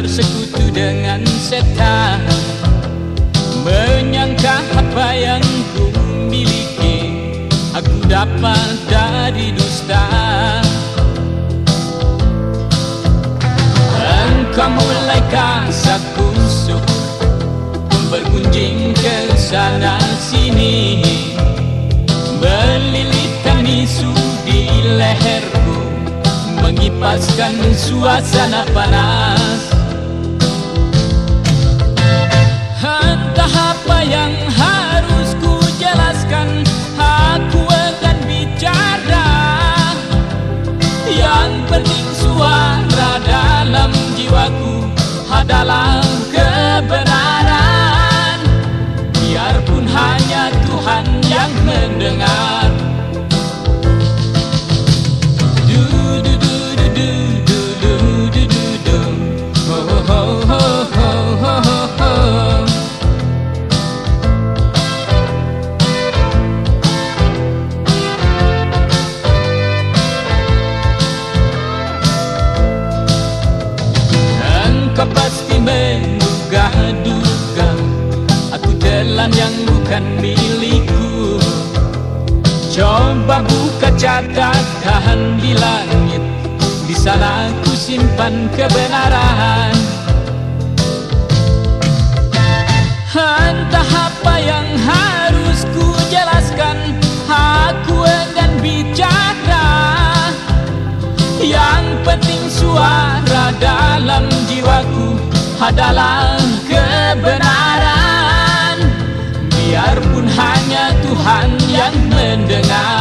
bersekutu dengan setan. Menyangka apa yang harapan jadi dusta? Engkau kasat kusuk, Bergunjing ke sana sini. Melilit tanisu di leherku Mengipaskan suasana panas. Entah apa yang bening suara dalam jiwaku adalah kebenaran. Biarpun hanya Tuhan yang mendengar. Do do do Coba buka catatan di langit. Di sana ku simpan kebenaran. Entah apa yang harus ku jelaskan Aku enggan bicara. Yang penting suara dalam jiwaku adalah kebenaran. Biarpun hanya Tuhan yang mendengar